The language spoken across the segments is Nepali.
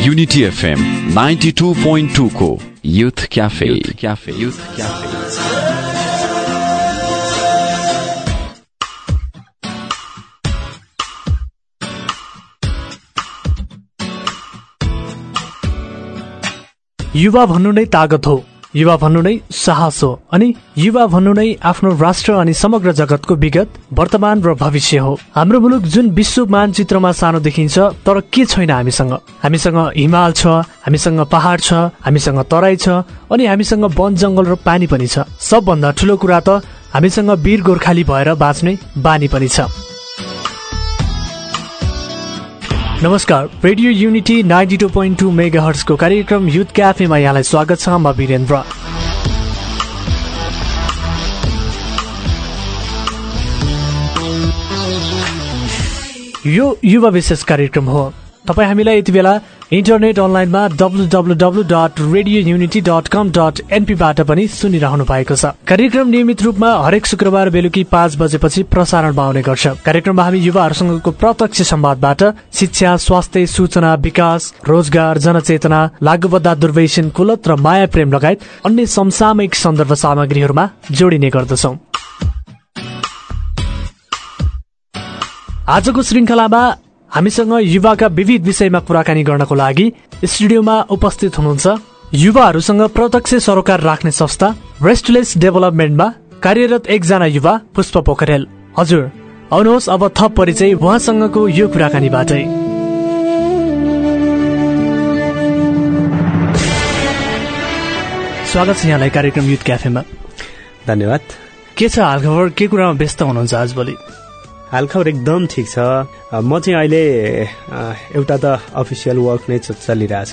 Unity FM ninety two point टूको youth cafe cafe youth cafe युवा भन्नु नै तागत हो। युवा भन्नु नै साहस हो अनि युवा भन्नु नै आफ्नो राष्ट्र अनि समग्र जगतको विगत वर्तमान र भविष्य हो। हाम्रो मुलुक जुन विश्व मानचित्रमा सानो देखिन्छ तर के छैन हामीसँग? हामीसँग हिमाल छ हामीसँग पहाड छ हामीसँग तराई छ अनि हामीसँग वन जङ्गल र पानी पनि छ। सबभन्दा ठुलो कुरा त हामीसँग वीर गोर्खाली भएर बाँच्ने बानी पनि छ। नमस्कार। Radio unity ninety two point two mega हर्सको कार्यक्रम युथ क्याफेमा यहाँलाई स्वागत छ। म वीरेन्द्र। यो युवा विशेष कार्यक्रम हो। तपाईँ हामीलाई यति बेला इन्टरनेट अनलाइनमा W W dot radio unity dot com dot एनपीबाट पनि सुनिरहनु भएको छ। कार्यक्रम नियमित रूपमा हरेक शुक्रबार बेलुकी पाँच बजेपछि प्रसारणमा आउने गर्छ। कार्यक्रममा हामी युवाहरूसँगको प्रत्यक्ष संवादबाट शिक्षा स्वास्थ्य सूचना विकास रोजगार जनचेतना लागुबद्धा दुर्व्यसन कुलत र माया प्रेम लगायत अन्य समसामयिक सन्दर्भ सामग्रीहरूमा जोडिने गर्दछौ। आजको श्रृङ्खलामा हामीसँग युवाका विविध विषयमा कुराकानी गर्नको लागि स्टुडियोमा उपस्थित हुनुहुन्छ युवाहरूसँग प्रत्यक्ष सरोकार राख्ने संस्था रेस्टलेस डेभलपमेन्टमा कार्यरत एकजना युवा पुष्प पोखरेल। हजुर आउनुहोस् अब थप परिचय उहाँसँगको यो कुराकानीबाटै। स्वागत छ यहाँलाई कार्यक्रम युथ क्याफेमा। धन्यवाद। के छ हालखबर? के कुरामा व्यस्त हुनुहुन्छ आजभोलि? हालखबर एकदम ठिक छ। म चाहिँ अहिले एउटा त अफिसियल वर्क नै चलिरहेछ।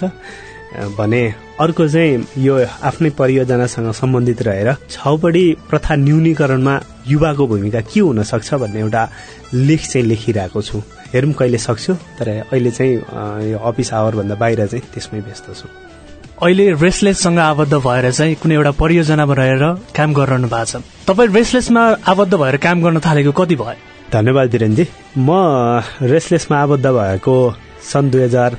भने अर्को चाहिँ यो आफ्नै परियोजनासँग सम्बन्धित रहेर छाउपडी प्रथा न्यूनीकरणमा युवाको भूमिका के हुन सक्छ भन्ने एउटा लेख चाहिँ लेखिरहेको छु। हेरौँ कहिले सक्छु तर अहिले चाहिँ यो अफिस आवरभन्दा बाहिर चाहिँ त्यसमै व्यस्त छु। अहिले रेसलेससँग आबद्ध भएर चाहिँ कुनै एउटा परियोजनामा रहेर काम गरिरहनु भएको छ। तपाईँ रेसलेसमा आबद्ध भएर काम गर्न थालेको कति भयो? धन्यवाद वीरेनजी। म रेसलेसमा आबद्ध भएको सन् दुई हजार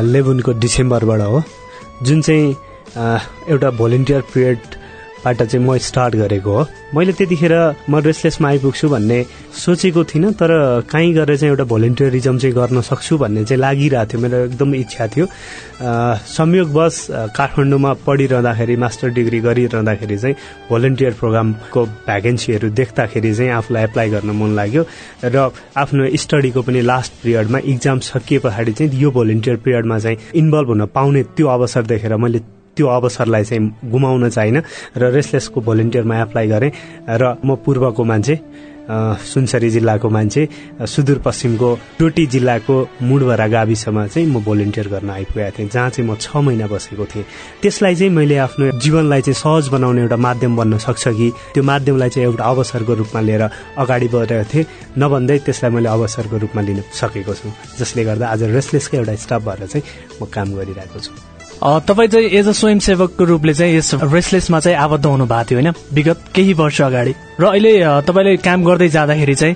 इलेभेनको डिसेम्बरबाट हो। जुन चाहिँ एउटा भोलिन्टियर पिरियडबाट चाहिँ म स्टार्ट गरेको हो। मैले त्यतिखेर म रेसलेसमा आइपुग्छु भन्ने सोचेको थिइनँ तर काहीँ गएर चाहिँ एउटा भोलिन्टियरिजम चाहिँ गर्न सक्छु भन्ने चाहिँ लागिरहेको थियो। मेरो एकदम इच्छा थियो। संयोगवश काठमाडौँमा पढिरहँदाखेरि मास्टर डिग्री गरिरहँदाखेरि चाहिँ भोलिन्टियर प्रोग्रामको भ्याकेन्सीहरू देख्दाखेरि चाहिँ आफूलाई एप्लाई गर्न मन लाग्यो र आफ्नो स्टडीको पनि लास्ट पिरियडमा इक्जाम सकिए पछाडि चाहिँ यो भोलिन्टियर पिरियडमा चाहिँ इन्भल्भ हुन पाउने त्यो अवसर देखेर मैले त्यो अवसरलाई चाहिँ गुमाउन चाहिनँ र रेसलेसको भोलिन्टियरमा एप्लाई गरेँ र म पूर्वको मान्छे सुनसरी जिल्लाको मान्छे सुदूरपश्चिमको टोटी जिल्लाको मुडभरा गाविसमा चाहिँ म भोलिन्टियर गर्न आइपुगेको थिएँ जहाँ चाहिँ म छ महिना बसेको थिएँ। त्यसलाई चाहिँ मैले आफ्नो जीवनलाई चाहिँ सहज बनाउने एउटा माध्यम बन्न सक्छ कि त्यो माध्यमलाई चाहिँ एउटा अवसरको रूपमा लिएर अगाडि बढेको थिएँ नभन्दै त्यसलाई मैले अवसरको रूपमा लिन सकेको छु। जसले गर्दा आज रेसलेसको एउटा स्टाफ भएर चाहिँ म काम गरिरहेको छु। तपाईँ चाहिँ एज अ स्वयंसेवकको रूपले चाहिँ यस रेसलेसमा चाहिँ आबद्ध हुनु भएको थियो होइन? विगत केही वर्ष अगाडि। र अहिले तपाईँले काम गर्दै जाँदाखेरि चाहिँ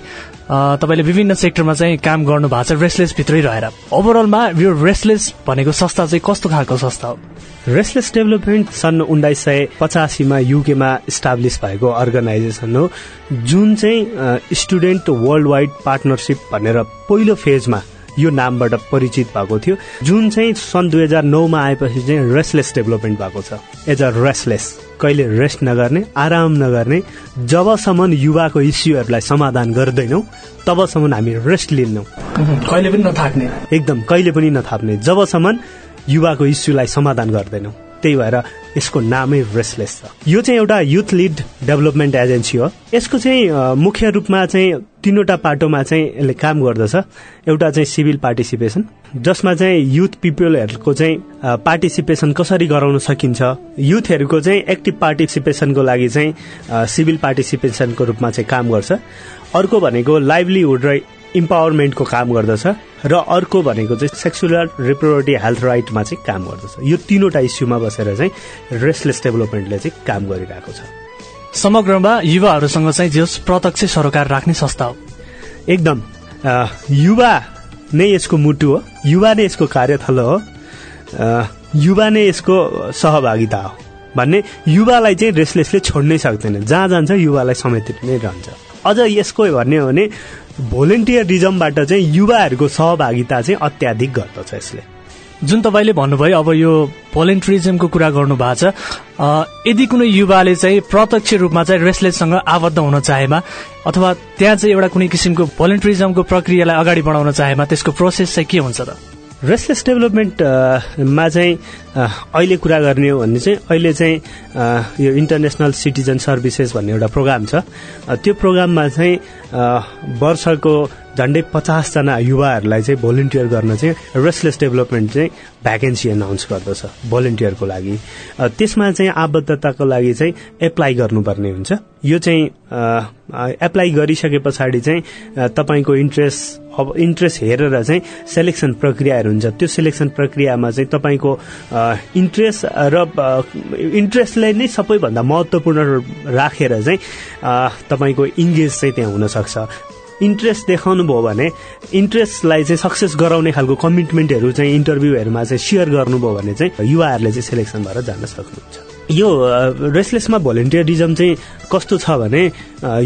तपाईँले विभिन्न सेक्टरमा चाहिँ काम गर्नु भएको छ रेसलेस भित्रै रहेर। ओभरअलमा यो रेसलेस भनेको संस्था चाहिँ कस्तो खालको संस्था हो? रेसलेस डेभलपमेन्ट सन् उन्नाइस सय पचासीमा युकेमा इस्टाब्लिस भएको अर्गनाइजेसन हो। जुन चाहिँ स्टुडेन्ट वर्ल्ड वाइड पार्टनरसिप भनेर पहिलो फेजमा यो नामबाट परिचित भएको थियो। जुन चाहिँ सन् दुई हजार नौमा आएपछि चाहिँ रेसलेस डेभलपमेन्ट भएको छ। एज अ रेसलेस कहिले रेस्ट नगर्ने आराम नगर्ने जबसम्म युवाको इस्युहरूलाई समाधान गर्दैनौ तबसम्म हामी रेस्ट लिन्नौ। कहिले पनि नथाक्ने। एकदम कहिले पनि नथाप्ने जबसम्म युवाको इस्युलाई समाधान गर्दैनौ। त्यही भएर यसको नामै रेसलेस छ। यो चाहिँ एउटा युथ लिड डेभलपमेन्ट एजेन्सी हो। यसको चाहिँ मुख्य रूपमा चाहिँ तीनवटा पाटोमा चाहिँ यसले काम गर्दछ। एउटा चाहिँ सिभिल पार्टिसिपेसन जसमा चाहिँ युथ पिपलहरूको चाहिँ पार्टिसिपेसन कसरी गराउन सकिन्छ। युथहरूको चाहिँ एक्टिभ पार्टिसिपेसनको लागि चाहिँ सिभिल पार्टिसिपेसनको रूपमा चाहिँ काम गर्छ। अर्को भनेको लाइभलीहुड र इम्पावरमेन्टको काम गर्दछ र अर्को भनेको चाहिँ सेक्सुअल रिप्रोडक्टिभ हेल्थ राइटमा चाहिँ काम गर्दछ। यो तीनवटा इस्युमा बसेर चाहिँ रेसलेस डेभलपमेन्टले चाहिँ काम गरिरहेको छ। समग्रमा युवाहरूसँग चाहिँ जस प्रत्यक्ष सरोकार राख्ने संस्था हो। एकदम। युवा नै यसको मुटु हो। युवा नै यसको कार्यथल हो। युवा नै यसको सहभागिता हो। भन्ने युवालाई चाहिँ रेसलेसले छोड्नै सक्दैन। जहाँ जान्छ युवालाई समेत नै रहन्छ। अझ यसको भन्ने हो भने भोलिन्टियरिजमबाट चाहिँ युवाहरूको सहभागिता चाहिँ अत्याधिक गर्दछ यसले। जुन तपाईँले भन्नुभयो अब यो भोलिन्ट्रिजमको कुरा गर्नु भएको छ यदि कुनै युवाले चाहिँ प्रत्यक्ष रूपमा चाहिँ रेसलेससँग आबद्ध हुन चाहेमा अथवा त्यहाँ चाहिँ एउटा कुनै किसिमको भोलिन्ट्रिजमको प्रक्रियालाई अगाडि बढाउन चाहेमा त्यसको प्रोसेस चाहिँ के हुन्छ त? रेसलेस डेभलपमेन्टमा चाहिँ अहिले कुरा गर्ने हो भने चाहिँ अहिले चाहिँ यो इन्टरनेसनल सिटिजन सर्भिसेस भन्ने एउटा प्रोग्राम छ। त्यो प्रोग्राममा चाहिँ वर्षको झन्डै पचासजना युवाहरूलाई चाहिँ भोलिन्टियर गर्न चाहिँ रेसलेस डेभलपमेन्ट चाहिँ भ्याकेन्सी एनाउन्स गर्दछ भोलिन्टियरको लागि। त्यसमा चाहिँ आबद्धताको लागि चाहिँ एप्लाई गर्नुपर्ने हुन्छ। यो चाहिँ एप्लाई गरिसके पछाडि चाहिँ तपाईँको इन्ट्रेस्ट अब इन्ट्रेस्ट हेरेर चाहिँ सेलेक्सन प्रक्रियाहरू हुन्छ। त्यो सेलेक्सन प्रक्रियामा चाहिँ तपाईँको इन्ट्रेस्ट र इन्ट्रेस्टलाई नै सबैभन्दा महत्त्वपूर्ण राखेर चाहिँ तपाईँको इङ्गेज चाहिँ त्यहाँ हुनसक्छ। इन्ट्रेस्ट देखाउनु भयो भने इन्ट्रेस्टलाई चाहिँ सक्सेस गराउने खालको कमिटमेन्टहरू चाहिँ इन्टरभ्यूहरूमा चाहिँ सेयर गर्नुभयो भने चाहिँ युवाहरूले चाहिँ सेलेक्सन भएर जान सक्नुहुन्छ। यो रेसलेसमा भोलिन्टियरिजम चाहिँ कस्तो छ भने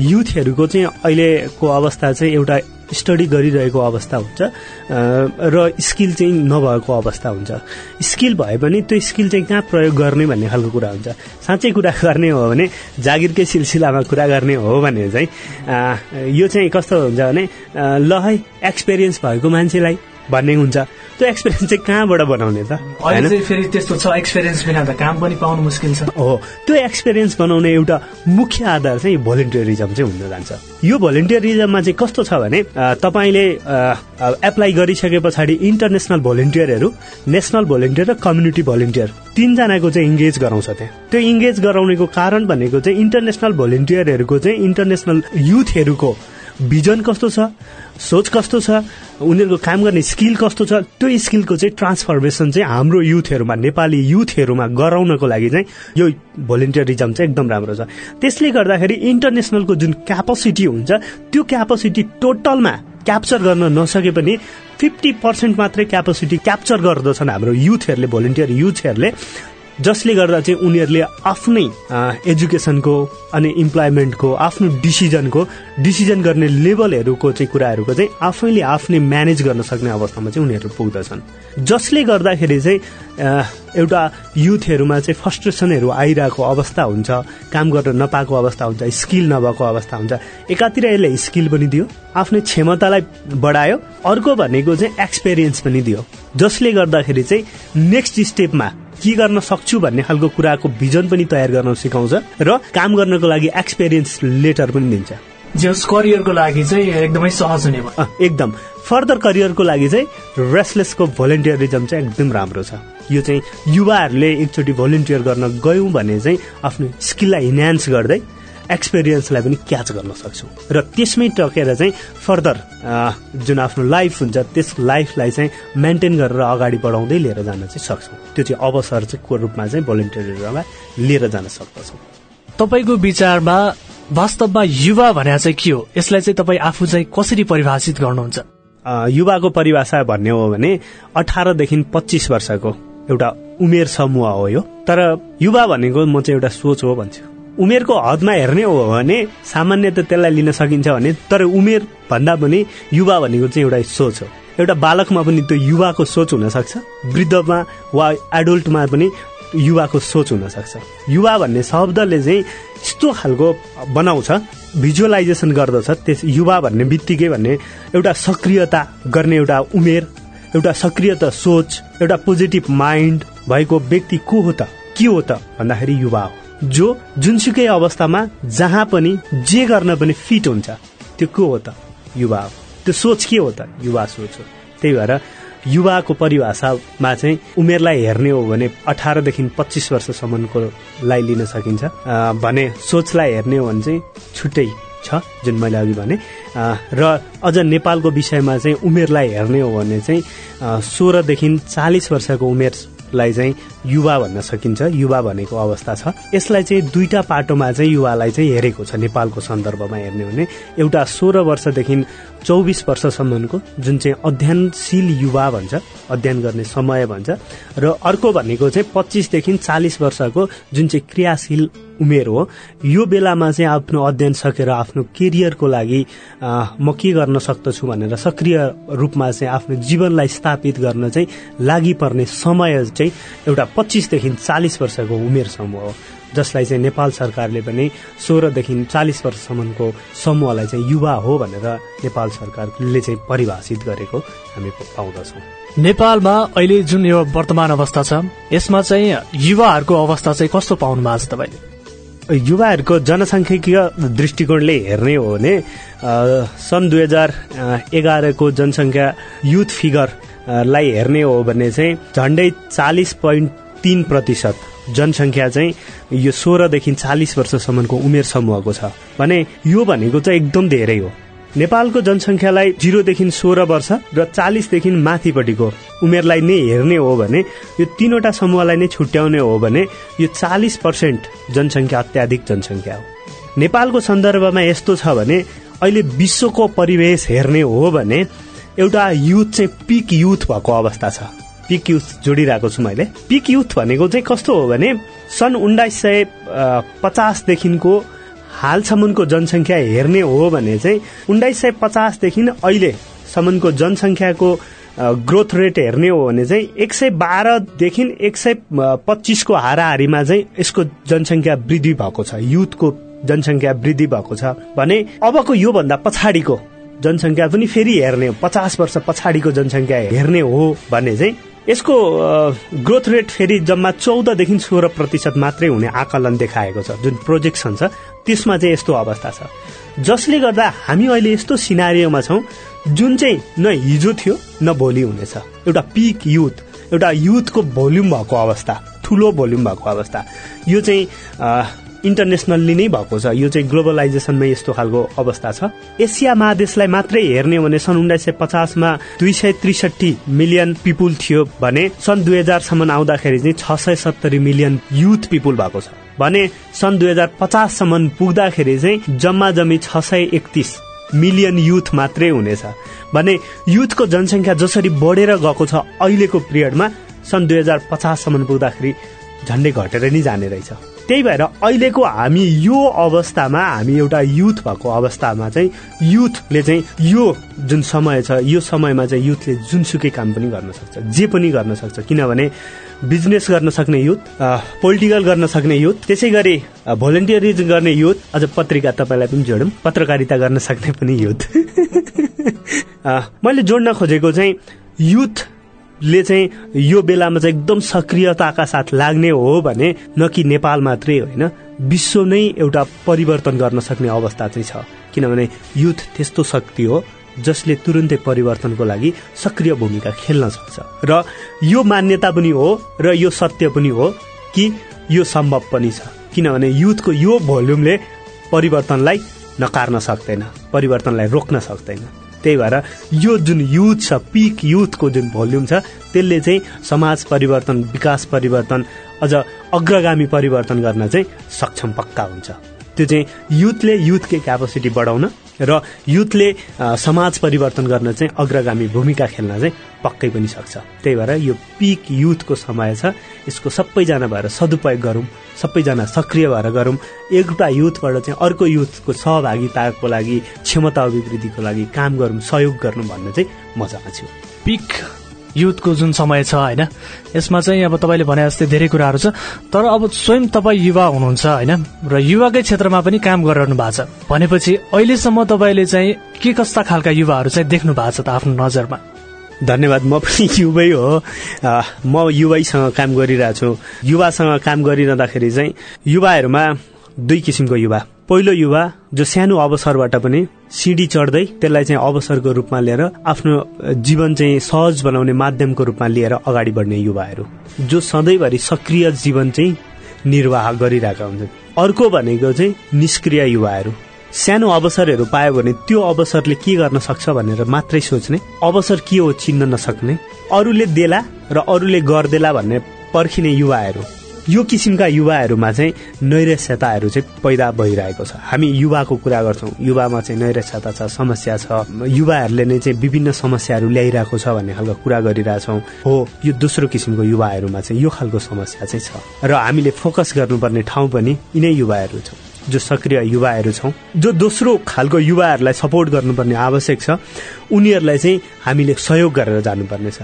युथहरूको चाहिँ अहिलेको अवस्था चाहिँ एउटा स्टडी गरिरहेको अवस्था हुन्छ र स्किल चाहिँ नभएको अवस्था हुन्छ। स्किल भए पनि त्यो स्किल चाहिँ कहाँ प्रयोग गर्ने भन्ने खालको कुरा हुन्छ। साँच्चै कुरा गर्ने हो भने जागिरकै सिलसिलामा कुरा गर्ने हो भने चाहिँ यो चाहिँ कस्तो हुन्छ भने ल है एक्सपिरियन्स भएको मान्छेलाई भन्ने हुन्छ। त्यो एक्सपिरियन्स चाहिँ कहाँबाट बनाउने त? फेरि त्यस्तो छ एक्सपिरियन्स बिना त काम पनि पाउनु मुस्किल छ। हो त्यो एक्सपिरियन्स बनाउने एउटा मुख्य आधार चाहिँ भोलिन्टियरिजम चाहिँ हुन जान्छ। यो भोलिन्टियरिजममा चाहिँ कस्तो छ भने तपाईँले एप्लाई गरिसके पछाडि इन्टरनेसनल भोलिन्टियरहरू नेसनल भोलिन्टियर र कम्युनिटी भोलिन्टियर तिनजनाको चाहिँ इङ्गेज गराउँछ त्यहाँ। त्यो इङ्गेज गराउनेको कारण भनेको चाहिँ इन्टरनेसनल भोलिन्टियरहरूको चाहिँ इन्टरनेसनल युथहरूको भिजन कस्तो छ सोच कस्तो छ उनीहरूको काम गर्ने स्किल कस्तो छ त्यो स्किलको चाहिँ ट्रान्सफर्मेसन चाहिँ हाम्रो युथहरूमा नेपाली युथहरूमा गराउनको लागि चाहिँ यो भोलिन्टियरिजम चाहिँ एकदम राम्रो छ। त्यसले गर्दाखेरि इन्टरनेसनलको जुन क्यापासिटी हुन्छ त्यो क्यापासिटी टोटलमा क्याप्चर गर्न नसके पनि फिफ्टी पर्सेन्ट मात्रै क्यापासिटी क्याप्चर गर्दछन् हाम्रो युथहरूले भोलिन्टियर युथहरूले। जसले गर्दा चाहिँ उनीहरूले आफ्नै एजुकेसनको अनि इम्प्लोइमेन्टको आफ्नो डिसिजनको डिसिजन गर्ने लेभलहरूको चाहिँ कुराहरूको चाहिँ आफैले आफ्नै म्यानेज गर्न सक्ने अवस्थामा चाहिँ उनीहरू पुग्दछन्। जसले गर्दाखेरि चाहिँ एउटा युथहरूमा चाहिँ फर्स्ट्रेसनहरू आइरहेको अवस्था हुन्छ काम गर्न नपाएको अवस्था हुन्छ स्किल नभएको अवस्था हुन्छ एकातिर यसले स्किल पनि दियो आफ्नो क्षमतालाई बढायो अर्को भनेको चाहिँ एक्सपिरियन्स पनि दियो। जसले गर्दाखेरि चाहिँ नेक्स्ट स्टेपमा के गर्न सक्छु भन्ने खालको कुराको भिजन पनि तयार गर्न सिकाउँछ र काम गर्नको लागि एक्सपिरियन्स लेटर पनि दिन्छ। जस करियरको लागि चाहिँ एकदमै सहज हुने एकदम। फर्दर करियरको लागि चाहिँ रेसलेसको भोलिन्टियरिजम चाहिँ एकदम राम्रो छ। यो चाहिँ युवाहरूले एकचोटि भोलिन्टियर गर्न गयौँ भने चाहिँ आफ्नो स्किललाई इन्हान्स गर्दै एक्सपिरियन्सलाई पनि क्याच गर्न सक्छौँ। र त्यसमै टकेर चाहिँ फर्दर जुन आफ्नो लाइफ हुन्छ त्यस लाइफलाई चाहिँ मेन्टेन गरेर अगाडि बढाउँदै लिएर जान चाहिँ सक्छौँ। त्यो चाहिँ अवसर चाहिँ को रूपमा चाहिँ भोलिन्टियरिजमलाई लिएर जान सक्दछौँ। तपाईँको विचारमा वास्तवमा युवा भने चाहिँ के हो? यसलाई चाहिँ तपाईँ आफू चाहिँ कसरी परिभाषित गर्नुहुन्छ? युवाको परिभाषा भन्ने हो भने अठारदेखि पच्चिस वर्षको एउटा उमेर समूह हो यो। तर युवा भनेको म चाहिँ एउटा सोच हो भन्छु। उमेरको हदमा हेर्ने हो भने सामान्य त त्यसलाई लिन सकिन्छ भने तर उमेर भन्दा पनि युवा भनेको चाहिँ एउटा सोच हो। एउटा बालकमा पनि त्यो युवाको सोच हुन सक्छ वृद्धमा वा एडल्टमा पनि युवाको सोच हुन सक्छ युवा भन्ने शब्दले चाहिँ यस्तो खालको बनाउँछ भिजुअलाइजेसन गर्दछ त्यस युवा भन्ने बित्तिकै भन्ने एउटा सक्रियता गर्ने एउटा उमेर एउटा सक्रियता सोच एउटा पोजिटिभ माइन्ड भएको व्यक्ति को हो त? के हो त भन्दाखेरि युवा हो। जो जुनसुकै अवस्थामा जहाँ पनि जे गर्न पनि फिट हुन्छ। त्यो को हो त? युवा हो। त्यो सोच के हो त? युवा सोच हो। त्यही भएर युवाको परिभाषामा चाहिँ उमेरलाई हेर्ने हो भने अठारदेखि पच्चिस वर्षसम्मको लाई लिन सकिन्छ। भने सोचलाई हेर्ने हो भने चाहिँ छुट्टै छ जुन मैले अघि भने। र अझ नेपालको विषयमा चाहिँ उमेरलाई हेर्ने हो भने चाहिँ सोह्रदेखि चालिस वर्षको उमेर लाई चाहिँ युवा भन्न सकिन्छ। युवा भनेको अवस्था छ। यसलाई चाहिँ दुईटा पाटोमा चाहिँ युवालाई चाहिँ हेरेको छ नेपालको सन्दर्भमा हेर्ने भने। एउटा सोह्र वर्षदेखि चौबिस वर्षसम्मको जुन चाहिँ अध्ययनशील युवा भन्छ अध्ययन गर्ने समय भन्छ र अर्को भनेको चाहिँ पच्चिसदेखि चालिस वर्षको जुन चाहिँ क्रियाशील उमेर हो यो बेलामा चाहिँ आफ्नो अध्ययन सकेर आफ्नो केरियरको लागि म के गर्न सक्दछु भनेर सक्रिय रूपमा चाहिँ आफ्नो जीवनलाई स्थापित गर्न चाहिँ लागि पर्ने समय चाहिँ एउटा पच्चिसदेखि चालिस वर्षको उमेर समूह हो। जसलाई चाहिँ नेपाल सरकारले पनि सोह्रदेखि चालिस वर्षसम्मको समूहलाई चाहिँ युवा हो भनेर नेपाल सरकारले चाहिँ परिभाषित गरेको हामी पाउँदछौँ। नेपालमा अहिले जुन यो वर्तमान अवस्था छ यसमा चाहिँ युवाहरूको अवस्था चाहिँ कस्तो पाउनु भएको छ तपाईँले? युवाहरूको जनसाङ्ख्यिकीय दृष्टिकोणले हेर्ने हो भने सन् दुई हजार एघारको जनसङ्ख्या युथ फिगरलाई हेर्ने हो भने चाहिँ झन्डै चालिस पोइन्ट तीन प्रतिशत जनसङ्ख्या चाहिँ यो सोह्रदेखि चालिस वर्षसम्मको उमेर समूहको छ। भने यो भनेको चाहिँ एकदम धेरै हो। नेपालको जनसङ्ख्यालाई जिरोदेखि सोह्र वर्ष र चालिसदेखि माथिपट्टिको उमेरलाई नै हेर्ने हो भने यो तीनवटा समूहलाई नै छुट्याउने हो भने यो चालिस पर्सेन्ट जनसङ्ख्या अत्याधिक जनसङ्ख्या हो। नेपालको सन्दर्भमा यस्तो छ भने अहिले विश्वको परिवेश हेर्ने हो भने एउटा युथ चाहिँ पिक युथ भएको अवस्था छ। पिक युथ जोडिरहेको छु मैले। पिक युथ भनेको चाहिँ कस्तो हो भने सन् उन्नाइस सय पचासदेखिको हालसम्मको जनसङ्ख्या हेर्ने हो भने चाहिँ उन्नाइस सय पचासदेखि अहिलेसम्मको जनसङ्ख्याको ग्रोथ रेट हेर्ने हो भने चाहिँ एक सय बाह्रदेखि एक सय पच्चिसको हाराहारीमा चाहिँ यसको जनसङ्ख्या वृद्धि भएको छ। युथको जनसङ्ख्या वृद्धि भएको छ भने अबको योभन्दा पछाडिको जनसङ्ख्या पनि फेरि हेर्ने हो। पचास वर्ष पछाडिको जनसङ्ख्या हेर्ने हो भने चाहिँ यसको ग्रोथ रेट फेरि जम्मा चौधदेखि सोह्र प्रतिशत मात्रै हुने आकलन देखाएको छ जुन प्रोजेक्सन छ त्यसमा चाहिँ यस्तो अवस्था छ। जसले गर्दा हामी अहिले यस्तो सिनारीमा छौँ जुन चाहिँ न हिजो थियो न भोलि हुनेछ। एउटा पिक युथ एउटा युथको भोल्युम भएको अवस्था ठुलो भोल्युम भएको अवस्था। यो चाहिँ इन्टरनेसनल्ली नै भएको छ। यो चाहिँ ग्लोबलाइजेसनमै यस्तो खालको अवस्था छ। एसिया महादेशलाई मात्रै हेर्ने भने सन् उन्नाइस सय पचासमा दुई सय त्रिसठी मिलियन पिपुल थियो भने सन् दुई हजारसम्म आउँदाखेरि चाहिँ छ सय सत्तरी मिलियन युथ पिपुल भएको छ। भने सन् दुई हजार पचाससम्म पुग्दाखेरि चाहिँ जम्मा जम्मी छ सय एकतिस मिलियन युथ मात्रै हुनेछ। भने युथको जनसङ्ख्या जसरी बढेर गएको छ अहिलेको पिरियडमा सन् दुई हजार पचाससम्म पुग्दाखेरि झन्डै घटेर नै जाने रहेछ। त्यही भएर अहिलेको हामी यो अवस्थामा हामी एउटा युथ भएको अवस्थामा चाहिँ युथले चाहिँ यो जुन समय छ यो समयमा चाहिँ युथले जुनसुकै काम पनि गर्न सक्छ जे पनि गर्न सक्छ। किनभने बिजनेस गर्न सक्ने युथ पोलिटिकल गर्न सक्ने युथ त्यसै गरी भोलिन्टियरिज गर्ने युथ अझ पत्रिका तपाईँलाई पनि जोडौँ पत्रकारिता गर्न सक्ने पनि युथ। मैले जोड्न खोजेको चाहिँ युथ ले चाहिँ यो बेलामा चाहिँ एकदम सक्रियताका साथ लाग्ने हो भने न कि नेपाल मात्रै होइन विश्व नै एउटा परिवर्तन गर्न सक्ने अवस्था चाहिँ छ। किनभने युथ त्यस्तो शक्ति हो जसले तुरुन्तै परिवर्तनको लागि सक्रिय भूमिका खेल्न सक्छ। र यो मान्यता पनि हो र यो सत्य पनि हो कि यो सम्भव पनि छ। किनभने युथको यो भोल्युमले परिवर्तनलाई नकार्न सक्दैन परिवर्तनलाई रोक्न सक्दैन। त्यही भएर यो जुन युथ छ पिक युथको जुन भोल्युम छ त्यसले चाहिँ समाज परिवर्तन विकास परिवर्तन अझ अग्रगामी परिवर्तन गर्न चाहिँ सक्षम पक्का हुन्छ। त्यो चाहिँ युथले युथकै क्यापासिटी बढाउन र युथले समाज परिवर्तन गर्न चाहिँ अग्रगामी भूमिका खेल्न चाहिँ पक्कै पनि सक्छ। त्यही भएर यो पिक युथको समय छ। यसको सबैजना भएर सदुपयोग गरौँ सबैजना सक्रिय भएर गरौँ। एउटा युथबाट चाहिँ अर्को युथको सहभागिताको लागि क्षमता अभिवृद्धिको लागि काम गरौँ सहयोग गर्नु भन्ने चाहिँ म चाहन्छु। पिक युथको जुन समय छ होइन? यसमा चाहिँ अब तपाईँले भने जस्तै धेरै कुराहरू छ। तर अब स्वयं तपाईँ युवा हुनुहुन्छ होइन? र युवाकै क्षेत्रमा पनि काम गरिरहनु भएको छ। भनेपछि अहिलेसम्म तपाईँले चाहिँ के कस्ता खालका युवाहरू चाहिँ देख्नु भएको छ त आफ्नो नजरमा? धन्यवाद। म पनि युवै हो। म युवैसँग काम गरिरहेको युवासँग काम गरिरहँदाखेरि चाहिँ युवाहरूमा दुई किसिमको युवा। पहिलो युवा जो सानो अवसरबाट पनि सिडी चढ्दै त्यसलाई चाहिँ अवसरको रूपमा लिएर आफ्नो जीवन चाहिँ सहज बनाउने माध्यमको रूपमा लिएर अगाडि बढ्ने युवाहरू जो सधैँभरि सक्रिय जीवन चाहिँ निर्वाह गरिरहेका हुन्छन्। अर्को भनेको चाहिँ निष्क्रिय युवाहरू। सानो अवसरहरू पायो भने त्यो अवसरले के गर्न सक्छ भनेर मात्रै सोच्ने अवसर के हो चिन्न नसक्ने अरूले देला र अरूले गर्देला भन्ने पर्खिने युवाहरू। यो किसिमका युवाहरूमा चाहिँ नैराश्यताहरू चाहिँ पैदा भइरहेको छ। हामी युवाको कुरा गर्छौँ युवामा चाहिँ नैराश्यता छ समस्या छ। युवाहरूले नै चाहिँ विभिन्न समस्याहरू ल्याइरहेको छ भन्ने खालको कुरा गरिरहेछौँ। हो यो दोस्रो किसिमको युवाहरूमा चाहिँ यो खालको समस्या चाहिँ छ। र हामीले फोकस गर्नुपर्ने ठाउँ पनि यिनै युवाहरू छ जो सक्रिय युवाहरू छौँ। जो दोस्रो खालको युवाहरूलाई सपोर्ट गर्नुपर्ने आवश्यक छ उनीहरूलाई चाहिँ हामीले सहयोग गरेर जानुपर्नेछ।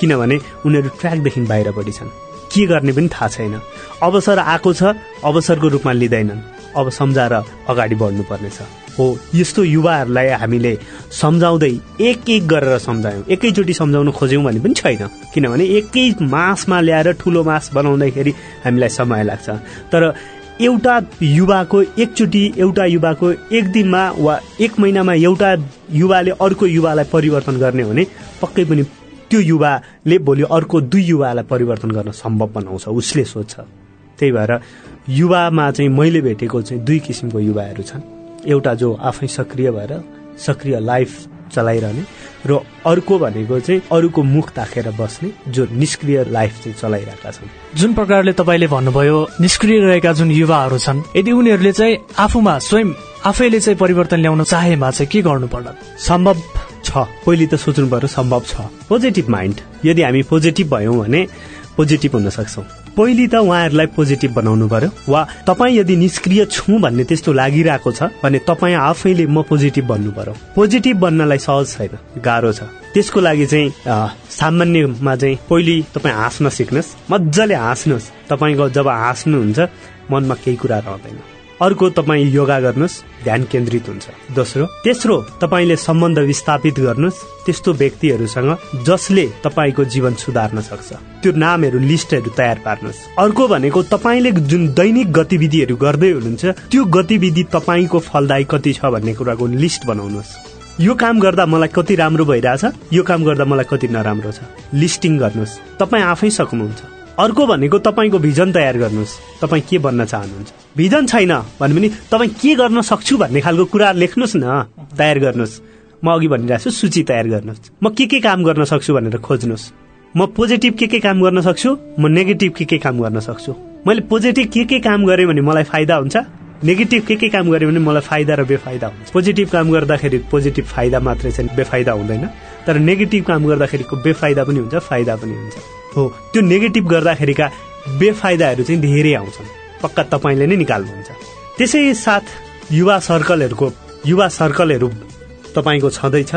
किनभने उनीहरू ट्र्याकदेखि बाहिरपट्टि छन् के गर्ने पनि थाहा छैन। अवसर आएको छ अवसरको रूपमा लिँदैनन्। अब सम्झाएर अगाडि बढ्नुपर्नेछ। हो यस्तो युवाहरूलाई हामीले सम्झाउँदै एक एक गरेर सम्झायौँ। एकैचोटि सम्झाउन खोज्यौँ भने पनि छैन। किनभने एकै मासमा ल्याएर ठुलो मास बनाउँदाखेरि हामीलाई समय लाग्छ। तर एउटा युवाको एकचोटि एउटा युवाको एक दिनमा वा एक महिनामा एउटा युवाले अर्को युवालाई परिवर्तन गर्ने हो भने पक्कै पनि त्यो युवाले भोलि अर्को दुई युवालाई परिवर्तन गर्न सम्भव बनाउँछ। उसले सोध्छ। त्यही भएर युवामा चाहिँ मैले भेटेको चाहिँ दुई किसिमको युवाहरू छन्। एउटा जो आफै सक्रिय भएर सक्रिय लाइफ चलाइरहने र अर्को भनेको चाहिँ अरूको मुख ताकेर बस्ने जो निष्क्रिय लाइफ चाहिँ चलाइरहेका छन्। जुन प्रकारले तपाईँले भन्नुभयो निष्क्रिय रहेका जुन युवाहरू छन् यदि उनीहरूले चाहिँ आफूमा स्वयं आफैले चाहिँ परिवर्तन ल्याउन चाहेमा चाहिँ के गर्नु पर्ला? सम्भव छ। पहिले त सोच्नु पर्यो सम्भव छ। पोजिटिभ माइन्ड यदि हामी पोजिटिभ भयौँ भने पोजिटिभ हुन सक्छौँ। पहिले त उहाँहरूलाई पोजिटिभ बनाउनु पर्यो। वा तपाईँ यदि निष्क्रिय छु भन्ने त्यस्तो लागिरहेको छ भने तपाईँ आफैले म पोजिटिभ भन्नु पर्यो। पोजिटिभ बन्नलाई सहज छैन गाह्रो छ। त्यसको लागि चाहिँ सामान्यमा चाहिँ पहिले तपाईँ हाँस्न सिक्नुहोस्। मजाले हाँस्नुहोस्। तपाईँको जब हाँस्नुहुन्छ मनमा केही कुरा रहँदैन। अर्को तपाईँ योगा गर्नुहोस् ध्यान केन्द्रित हुन्छ। दोस्रो तेस्रो तपाईँले सम्बन्ध विस्थापित गर्नुहोस् त्यस्तो व्यक्तिहरूसँग जसले तपाईँको जीवन सुधार्न सक्छ। त्यो नामहरू लिस्टहरू तयार पार्नुहोस्। अर्को भनेको तपाईँले जुन दैनिक गतिविधिहरू गर्दै हुनुहुन्छ त्यो गतिविधि तपाईँको फलदायी कति छ भन्ने कुराको लिस्ट बनाउनुहोस्। यो काम गर्दा मलाई कति राम्रो भइरहेछ यो काम गर्दा मलाई कति नराम्रो छ। लिस्टिङ गर्नुहोस्। तपाईँ आफै सक्नुहुन्छ। अर्को भनेको तपाईँको भिजन तयार गर्नुहोस्। तपाईँ के बन्न चाहनुहुन्छ? भिजन छैन भने पनि तपाईँ के गर्न सक्छु भन्ने खालको कुरा लेख्नुहोस् न। तयार गर्नुहोस्। म अघि भनिरहेको छु सूची तयार गर्नुहोस्। म के के काम गर्न सक्छु भनेर खोज्नुहोस्। म पोजिटिभ के के काम गर्न सक्छु? म नेगेटिभ के के काम गर्न सक्छु? मैले पोजिटिभ के के काम गरेँ भने मलाई फाइदा हुन्छ? नेगेटिभ के के काम गरेँ भने मलाई फाइदा र बेफाइदा हुन्छ। पोजिटिभ काम गर्दाखेरि पोजिटिभ फाइदा मात्रै चाहिँ बेफाइदा हुँदैन। तर नेगेटिभ काम गर्दाखेरिको बेफाइदा पनि हुन्छ फाइदा पनि हुन्छ। हो त्यो नेगेटिभ गर्दाखेरिका बेफाइदाहरू चाहिँ धेरै आउँछन्। पक्का तपाईँले नै निकाल्नुहुन्छ। त्यसै साथ युवा सर्कलहरूको युवा सर्कलहरू तपाईँको छँदैछ।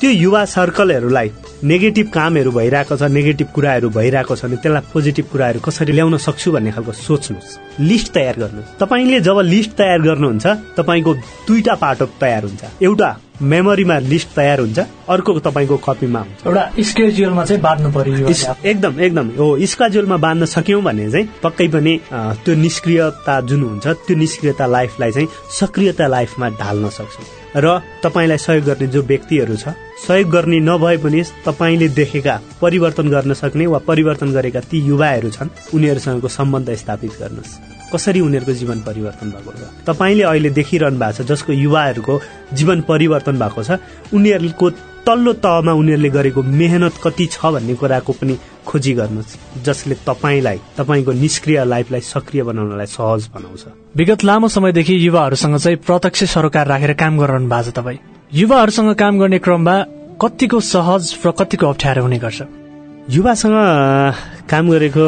त्यो युवा सर्कलहरूलाई नेगेटिभ कामहरू भइरहेको छ नेगेटिभ कुराहरू भइरहेको छ भने त्यसलाई पोजिटिभ कुराहरू कसरी ल्याउन सक्छु भन्ने खालको सोच्नुहोस्। लिस्ट तयार गर्नुहोस्। तपाईँले जब लिस्ट तयार गर्नुहुन्छ तपाईँको दुईटा पाटो तयार हुन्छ। एउटा मेमोरीमा लिस्ट तयार हुन्छ अर्को तपाईँको कपीमा हुन्छ। एउटा स्केड्युलमा चाहिँ बाँध्नु पर्यो एकदम एकदम। हो स्केड्युलमा बाँध्न सक्यौँ भने चाहिँ पक्कै पनि त्यो निष्क्रियता जुन हुन्छ त्यो निष्क्रियता लाइफलाई चाहिँ सक्रियता लाइफमा ढाल्न सक्छौँ। र तपाईँलाई सहयोग गर्ने जो व्यक्तिहरू छ सहयोग गर्ने नभए पनि तपाईँले देखेका परिवर्तन गर्न सक्ने वा परिवर्तन गरेका ती युवाहरू छन् उनीहरूसँगको सम्बन्ध स्थापित गर्नुहोस्। कसरी उनीहरूको जीवन परिवर्तन भएको छ? तपाईँले अहिले देखिरहनु भएको छ जसको युवाहरूको जीवन परिवर्तन भएको छ उनीहरूको तल्लो तहमा उनीहरूले गरेको मेहनत कति छ भन्ने कुराको पनि खोजी गर्नुहोस् जसले तपाईँलाई तपाईँको निष्क्रिय लाइफलाई सक्रिय बनाउनलाई सहज बनाउँछ। विगत लामो समयदेखि युवाहरूसँग चाहिँ प्रत्यक्ष सरोकार राखेर काम गरिरहनु भएको छ तपाईँ। युवाहरूसँग काम गर्ने क्रममा कतिको सहज र कतिको अप्ठ्यारो हुने गर्छ। युवासँग काम गरेको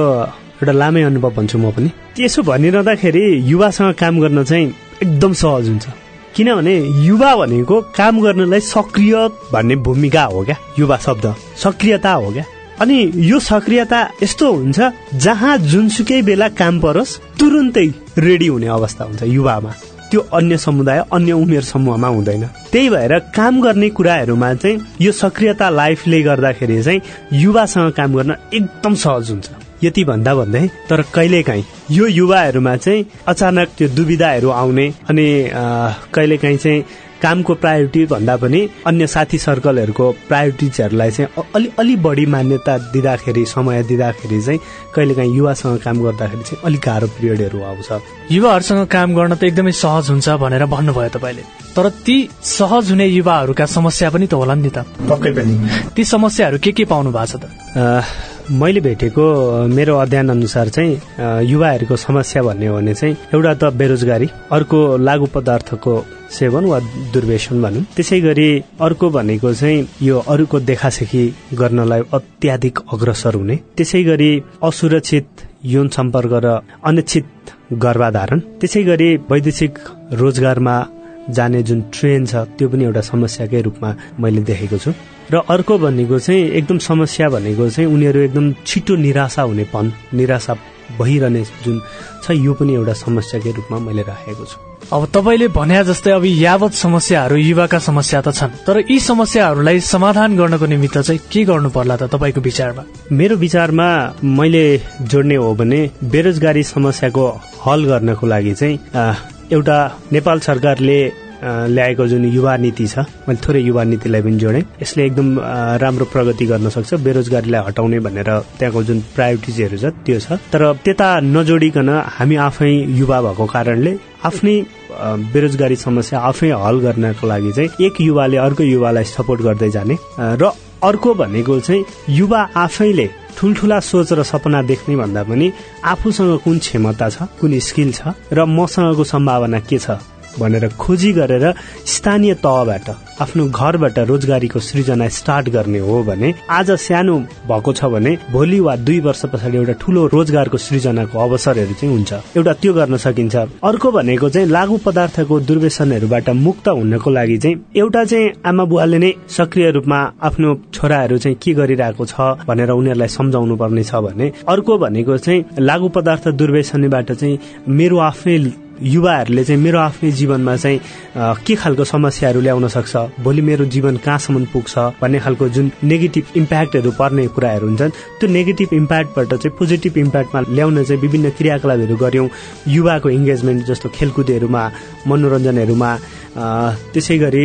एउटा लामै अनुभव भन्छु म पनि। त्यसो भनिरहँदाखेरि युवासँग काम गर्न चाहिँ एकदम सहज हुन्छ। किनभने युवा भनेको काम गर्नलाई सक्रिय भन्ने भूमिका हो क्या युवा शब्द। सक्रियता हो क्या? अनि यो सक्रियता यस्तो हुन्छ जहाँ जुनसुकै बेला काम परोस् तुरुन्तै रेडी हुने अवस्था हुन्छ युवामा। त्यो अन्य समुदाय अन्य उमेर समूहमा हुँदैन। त्यही भएर काम गर्ने कुराहरूमा चाहिँ यो सक्रियता लाइफले गर्दाखेरि चाहिँ युवासँग काम गर्न एकदम सहज हुन्छ। यति भन्दा भन्दै तर कहिलेकाहीँ यो युवाहरूमा चाहिँ अचानक त्यो दुविधाहरू आउने अनि कहिलेकाहीँ चाहिँ कामको प्रायोरिटी भन्दा पनि अन्य साथी सर्कलहरूको प्रायोरिटिजहरूलाई चाहिँ अलि अलि बढी मान्यता दिँदाखेरि समय दिँदाखेरि चाहिँ कहिलेकाहीँ युवासँग काम गर्दाखेरि चाहिँ अलिक गाह्रो पिरियडहरू आउँछ। युवाहरूसँग काम गर्न त एकदमै सहज हुन्छ भनेर भन्नुभयो तपाईँले। तर ती सहज हुने युवाहरूका समस्या पनि त होला नि त। पक्कै पनि। ती समस्याहरू के के पाउनु भएको छ त? मैले भेटेको मेरो अध्ययन अनुसार चाहिँ युवाहरूको समस्या भन्ने हो भने चाहिँ एउटा त बेरोजगारी अर्को लागु पदार्थको सेवन वा दुर्व्यसन भनौँ। त्यसै गरी अर्को भनेको चाहिँ यो अरूको देखासेखी गर्नलाई अत्याधिक अग्रसर हुने। त्यसै गरी असुरक्षित यौन सम्पर्क र अनिश्चित गर्भाधारण। त्यसै गरी वैदेशिक रोजगारमा जाने जुन ट्रेन छ त्यो पनि एउटा समस्याकै रूपमा मैले देखेको छु। र अर्को भनेको चाहिँ एकदम समस्या भनेको चाहिँ उनीहरू एकदम छिटो निराशा हुनेपन निराशा भइरहने जुन छ यो पनि एउटा समस्याकै रूपमा मैले राखेको छु। अब तपाईँले भने जस्तै अब यावत समस्याहरू युवाका समस्या त छन्। तर यी समस्याहरूलाई समाधान गर्नको निमित्त चाहिँ के गर्नु पर्ला त तपाईँको विचारमा? मेरो विचारमा मैले जोड्ने हो भने बेरोजगारी समस्याको हल गर्नको लागि चाहिँ एउटा नेपाल सरकारले ल्याएको जुन युवा नीति छ मैले थोरै युवा नीतिलाई पनि जोडेँ। यसले एकदम राम्रो प्रगति गर्न सक्छ बेरोजगारीलाई हटाउने भनेर त्यहाँको जुन प्रायोरिटिजहरू छ त्यो छ। तर त्यता नजोडिकन हामी आफै युवा भएको कारणले आफ्नै बेरोजगारी समस्या आफै हल गर्नको लागि चाहिँ एक युवाले अर्को युवालाई सपोर्ट गर्दै जाने र अर्को भनेको चाहिँ युवा आफैले ठुल्ठुला सोच र सपना देख्ने भन्दा पनि आफूसँग कुन क्षमता छ कुन स्किल छ र मसँगको सम्भावना के छ? भनेर खोजी गरेर स्थानीय तहबाट आफ्नो घरबाट रोजगारीको सृजना स्टार्ट गर्ने हो भने आज सानो भएको छ भने भोलि वा दुई वर्ष पछाडि एउटा ठुलो रोजगारको सृजनाको अवसरहरू चाहिँ हुन्छ। एउटा त्यो गर्न सकिन्छ। अर्को भनेको चाहिँ लागु पदार्थको दुर्व्यसनहरूबाट मुक्त हुनको लागि चाहिँ एउटा चाहिँ आमा बुवाले नै सक्रिय रूपमा आफ्नो छोराहरू चाहिँ के गरिरहेको छ भनेर उनीहरूलाई सम्झाउनु पर्ने छ भने अर्को भनेको चाहिँ लागु पदार्थ दुर्व्यसनबाट चाहिँ मेरो आफ्नै युवाहरूले चाहिँ मेरो आफ्नै जीवनमा चाहिँ के खालको समस्याहरू ल्याउन सक्छ? भोलि मेरो जीवन कहाँसम्म पुग्छ? भन्ने खालको जुन नेगेटिभ इम्प्याक्टहरू पर्ने कुराहरू हुन्छन् त्यो नेगेटिभ इम्प्याक्टबाट चाहिँ पोजिटिभ इम्प्याक्टमा ल्याउन चाहिँ विभिन्न क्रियाकलापहरू गऱ्यौँ। युवाको इङ्गेजमेन्ट जस्तो खेलकुदहरूमा मनोरञ्जनहरूमा त्यसै गरी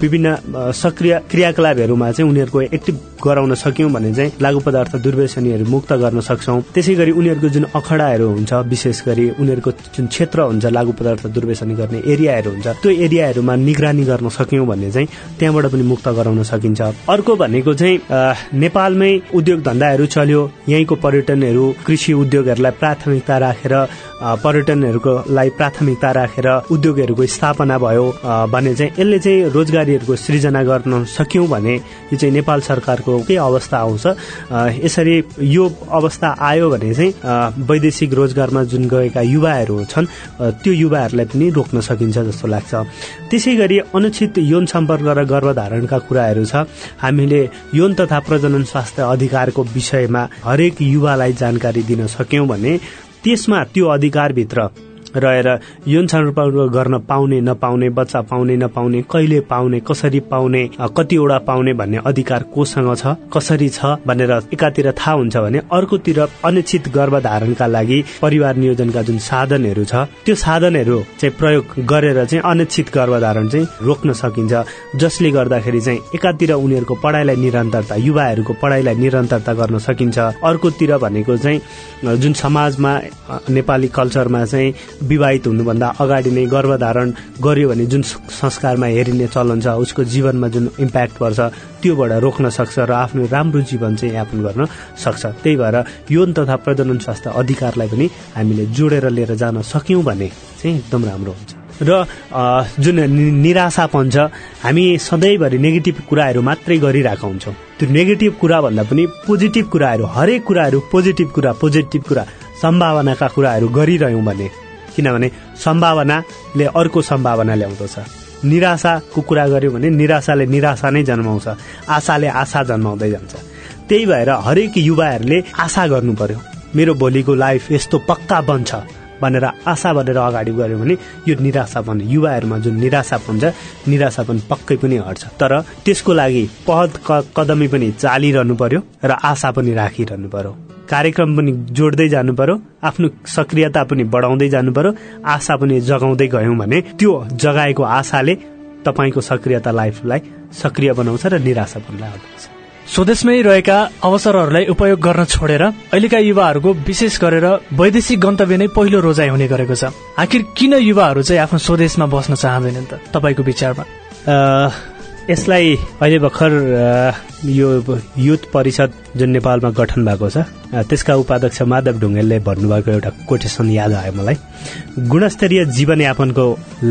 विभिन्न सक्रिय क्रियाकलापहरूमा चाहिँ उनीहरूको एक्टिभ गराउन सक्यौँ भने चाहिँ लागु पदार्थ दुर्व्यसनीहरू मुक्त गर्न सक्छौँ। त्यसै गरी उनीहरूको जुन अखडाहरू हुन्छ विशेष गरी उनीहरूको जुन क्षेत्र हुन्छ लागु पदार्थ दुर्व्यसनी गर्ने एरियाहरू हुन्छ त्यो एरियाहरूमा निगरानी गर्न सक्यौँ भने चाहिँ त्यहाँबाट पनि मुक्त गराउन सकिन्छ। अर्को भनेको चाहिँ नेपालमै उद्योग धन्दाहरू चल्यो। यहीँको पर्यटनहरू कृषि उद्योगहरूलाई प्राथमिकता राखेर पर्यटनहरूको लागि प्राथमिकता राखेर उद्योगहरूको स्थापना भयो भने चाहिँ यसले चाहिँ रोजगारीहरूको सृजना गर्न सक्यौँ भने यो चाहिँ नेपाल सरकारको के अवस्था आउँछ? यसरी यो अवस्था आयो भने चाहिँ वैदेशिक रोजगारमा जुन गएका युवाहरू छन् त्यो युवाहरूलाई पनि रोक्न सकिन्छ जस्तो लाग्छ। त्यसै गरी अनुचित यौन सम्पर्क र गर्भधारणका कुराहरू छ। हामीले यौन तथा प्रजनन स्वास्थ्य अधिकारको विषयमा हरेक युवालाई जानकारी दिन सक्यौं भने त्यसमा त्यो अधिकारभित्र रहेर यौन छनौट गर्न पाउने नपाउने बच्चा पाउने नपाउने कहिले पाउने कसरी पाउने कतिवटा पाउने भन्ने अधिकार कोसँग छ कसरी छ भनेर एकातिर थाहा हुन्छ भने अर्कोतिर अनिश्चित गर्भधारणका लागि परिवार नियोजनका जुन साधनहरू छ त्यो साधनहरू चाहिँ प्रयोग गरेर चाहिँ अनिश्चित गर्भधारण चाहिँ रोक्न सकिन्छ। जसले गर्दाखेरि चाहिँ एकातिर उनीहरूको पढाइलाई निरन्तरता युवाहरूको पढाइलाई निरन्तरता गर्न सकिन्छ। अर्कोतिर भनेको चाहिँ जुन समाजमा नेपाली कल्चरमा चाहिँ विवाहित हुनुभन्दा अगाडि नै गर्भधारण गर्यो भने जुन संस्कारमा हेरिने चलन छ उसको जीवनमा जुन इम्प्याक्ट पर्छ त्योबाट रोक्न सक्छ र आफ्नो राम्रो जीवन चाहिँ यापन गर्न सक्छ। त्यही भएर यौन तथा प्रजनन स्वास्थ्य अधिकारलाई पनि हामीले जोडेर लिएर जान सक्यौँ भने चाहिँ एकदम राम्रो हुन्छ। र जुन निराशापन छ हामी सधैँभरि नेगेटिभ कुराहरू मात्रै गरिरहेका हुन्छौँ। त्यो नेगेटिभ कुरा भन्दा पनि पोजिटिभ कुराहरू हरेक कुराहरू पोजिटिभ कुरा पोजिटिभ कुरा सम्भावनाका कुराहरू गरिरह्यौँ भने किनभने सम्भावनाले अर्को सम्भावना ल्याउँदछ। निराशाको कुरा गर्यो भने निराशाले निराशा नै जन्माउँछ आशाले आशा जन्माउँदै जान्छ। त्यही भएर हरेक युवाहरूले आशा गर्नु पर्यो मेरो भोलिको लाइफ यस्तो पक्का बन्छ भनेर आशा भनेर अगाडि गऱ्यो भने यो निराशापन युवाहरूमा जुन निराशापन छ निराशापन पक्कै पनि हट्छ। तर त्यसको लागि पहल कदमी पनि चालिरहनु पर्यो र आशा पनि राखिरहनु पर्यो। कार्यक्रम पनि जोड्दै जानु पर्यो आफ्नो सक्रियता पनि बढाउँदै जानु पर्यो आशा पनि जगाउँदै गयौँ भने त्यो जगाएको आशाले तपाईँको सक्रियता लाइफलाई सक्रिय बनाउँछ र निराशापनलाई हटाउँछ स्वदेशमै रहेका अवसरहरूलाई उपयोग गर्न छोडेर अहिलेका युवाहरूको विशेष गरेर वैदेशिक गन्तव्य नै पहिलो रोजाइ हुने गरेको छ। आखिर किन युवाहरू चाहिँ आफ्नो स्वदेशमा बस्न चाहँदैनन् त? तपाईँको विचारमा? यसलाई अहिले भर्खर यो युथ परिषद जुन नेपालमा गठन भएको छ त्यसका उपाध्यक्ष माधव ढुङ्गेलले भन्नुभएको एउटा कोटेसन याद आयो मलाई। गुणस्तरीय जीवनयापनको